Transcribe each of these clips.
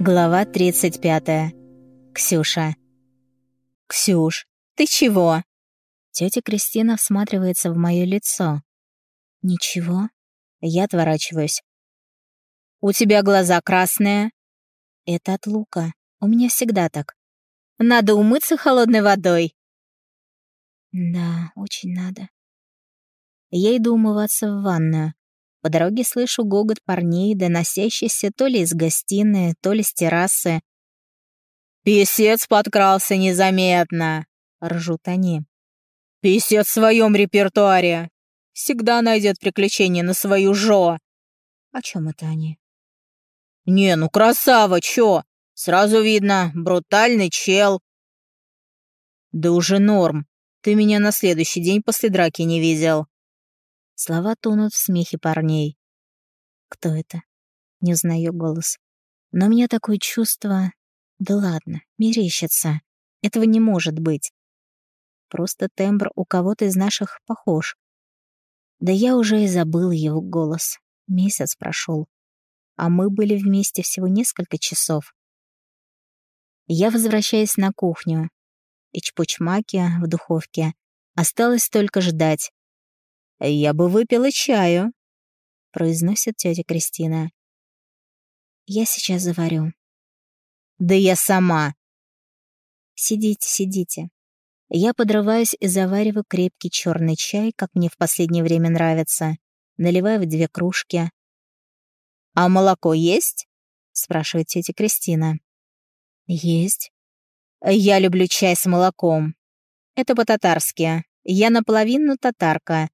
Глава 35. Ксюша. «Ксюш, ты чего?» Тетя Кристина всматривается в мое лицо. «Ничего». Я отворачиваюсь. «У тебя глаза красные?» «Это от лука. У меня всегда так. Надо умыться холодной водой». «Да, очень надо». Я иду умываться в ванную. По дороге слышу гогот парней, доносящийся то ли из гостиной, то ли с террасы. «Песец подкрался незаметно!» — ржут они. «Песец в своем репертуаре! Всегда найдет приключения на свою жо!» «О чем это они?» «Не, ну красава, чё? Сразу видно, брутальный чел!» «Да уже норм. Ты меня на следующий день после драки не видел». Слова тонут в смехе парней. Кто это? Не узнаю голос. Но у меня такое чувство... Да ладно, мерещится. Этого не может быть. Просто тембр у кого-то из наших похож. Да я уже и забыл его голос. Месяц прошел. А мы были вместе всего несколько часов. Я возвращаюсь на кухню. И чпучмаки в духовке. Осталось только ждать. «Я бы выпила чаю», — произносит тетя Кристина. «Я сейчас заварю». «Да я сама». «Сидите, сидите». Я подрываюсь и завариваю крепкий черный чай, как мне в последнее время нравится. Наливаю в две кружки. «А молоко есть?» — спрашивает тетя Кристина. «Есть». «Я люблю чай с молоком. Это по-татарски. Я наполовину татарка.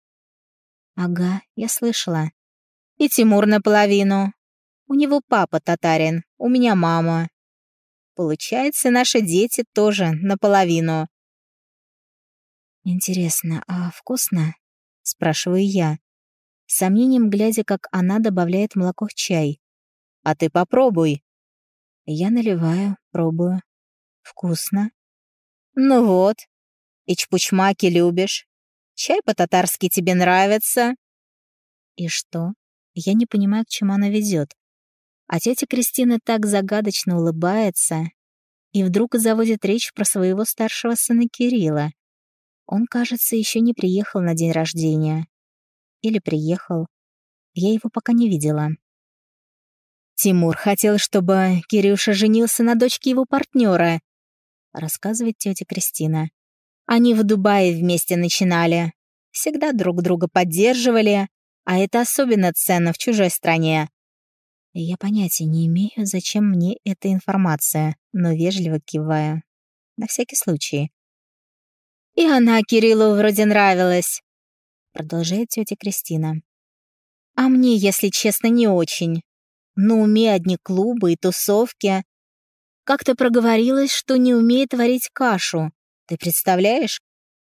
«Ага, я слышала. И Тимур наполовину. У него папа татарин, у меня мама. Получается, наши дети тоже наполовину». «Интересно, а вкусно?» — спрашиваю я, с сомнением глядя, как она добавляет молоко в чай. «А ты попробуй». Я наливаю, пробую. «Вкусно». «Ну вот. И чпучмаки любишь. Чай по-татарски тебе нравится?» «И что?» Я не понимаю, к чему она ведет. А тетя Кристина так загадочно улыбается и вдруг заводит речь про своего старшего сына Кирилла. Он, кажется, еще не приехал на день рождения. Или приехал. Я его пока не видела. «Тимур хотел, чтобы Кирюша женился на дочке его партнера», рассказывает тетя Кристина. Они в Дубае вместе начинали. Всегда друг друга поддерживали, а это особенно ценно в чужой стране. Я понятия не имею, зачем мне эта информация, но вежливо киваю. На всякий случай. «И она Кириллу вроде нравилась», — продолжает тетя Кристина. «А мне, если честно, не очень. На уме одни клубы и тусовки. Как-то проговорилась, что не умеет варить кашу. Ты представляешь?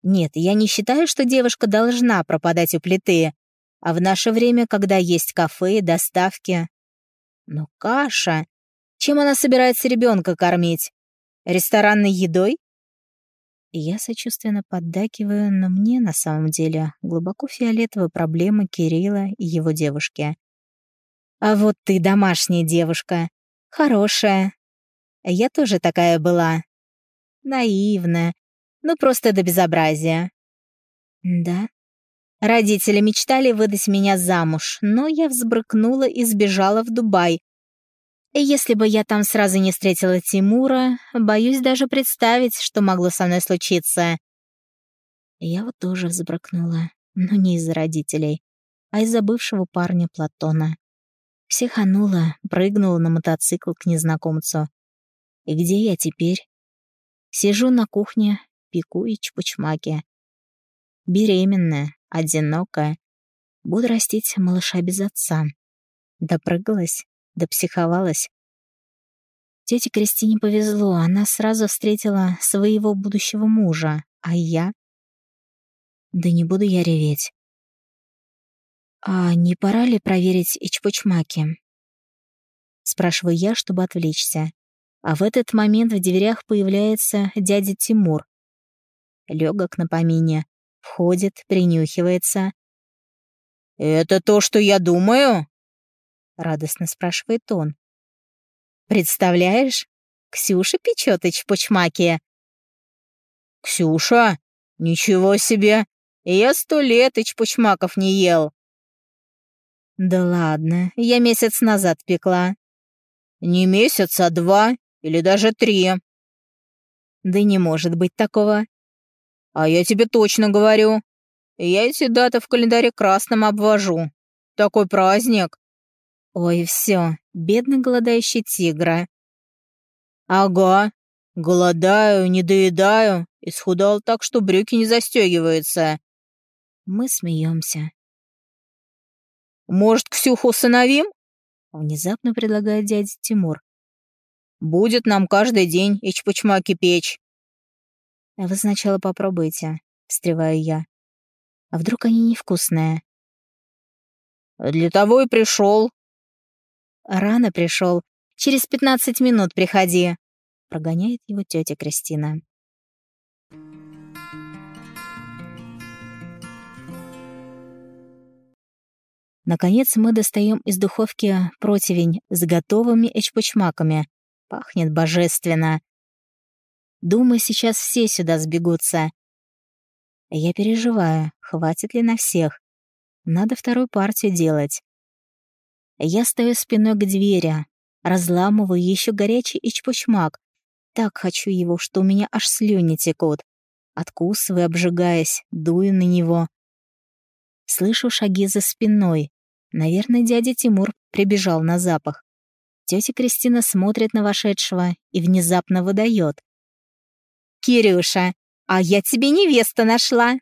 Нет, я не считаю, что девушка должна пропадать у плиты. А в наше время, когда есть кафе и доставки... Но каша... Чем она собирается ребенка кормить? Ресторанной едой? Я сочувственно поддакиваю, но мне на самом деле глубоко фиолетовая проблема Кирилла и его девушки. А вот ты домашняя девушка. Хорошая. Я тоже такая была. Наивная, ну, просто до безобразия. Да. Родители мечтали выдать меня замуж, но я взбрыкнула и сбежала в Дубай. Если бы я там сразу не встретила Тимура, боюсь даже представить, что могло со мной случиться. Я вот тоже взбрыкнула, но не из-за родителей, а из-за бывшего парня Платона. Психанула, прыгнула на мотоцикл к незнакомцу. И где я теперь? Сижу на кухне, пеку и чпучмаки. Беременная, одинокая. Буду растить малыша без отца. Допрыгалась, допсиховалась. Тете Кристине повезло, она сразу встретила своего будущего мужа, а я... Да не буду я реветь. «А не пора ли проверить ичпочмаки?» Спрашиваю я, чтобы отвлечься. А в этот момент в дверях появляется дядя Тимур легок на помине. Входит, принюхивается. «Это то, что я думаю?» — радостно спрашивает он. Представляешь, Ксюша печет эчпочмаки. Ксюша? Ничего себе! Я сто лет эчпочмаков не ел. Да ладно, я месяц назад пекла. Не месяц, а два или даже три. Да не может быть такого. А я тебе точно говорю. Я эти даты в календаре красным обвожу. Такой праздник. Ой, все, бедный голодающий тигра. Ага, голодаю, не доедаю, исхудал так, что брюки не застегиваются. Мы смеемся. Может, Ксюху усыновим? Внезапно предлагает дядя Тимур. Будет нам каждый день ичпочмаки печь. А вы сначала попробуйте, встреваю я. А вдруг они невкусные? Для того и пришел. Рано пришел. Через пятнадцать минут приходи. Прогоняет его тетя Кристина. Наконец мы достаем из духовки противень с готовыми эчпочмаками. Пахнет божественно. Думаю, сейчас все сюда сбегутся. Я переживаю, хватит ли на всех. Надо вторую партию делать. Я стою спиной к двери, разламываю еще горячий ичпочмак. Так хочу его, что у меня аж слюни текут. Откусываю, обжигаясь, дую на него. Слышу шаги за спиной. Наверное, дядя Тимур прибежал на запах. Тетя Кристина смотрит на вошедшего и внезапно выдает. «Кирюша, а я тебе невеста нашла!»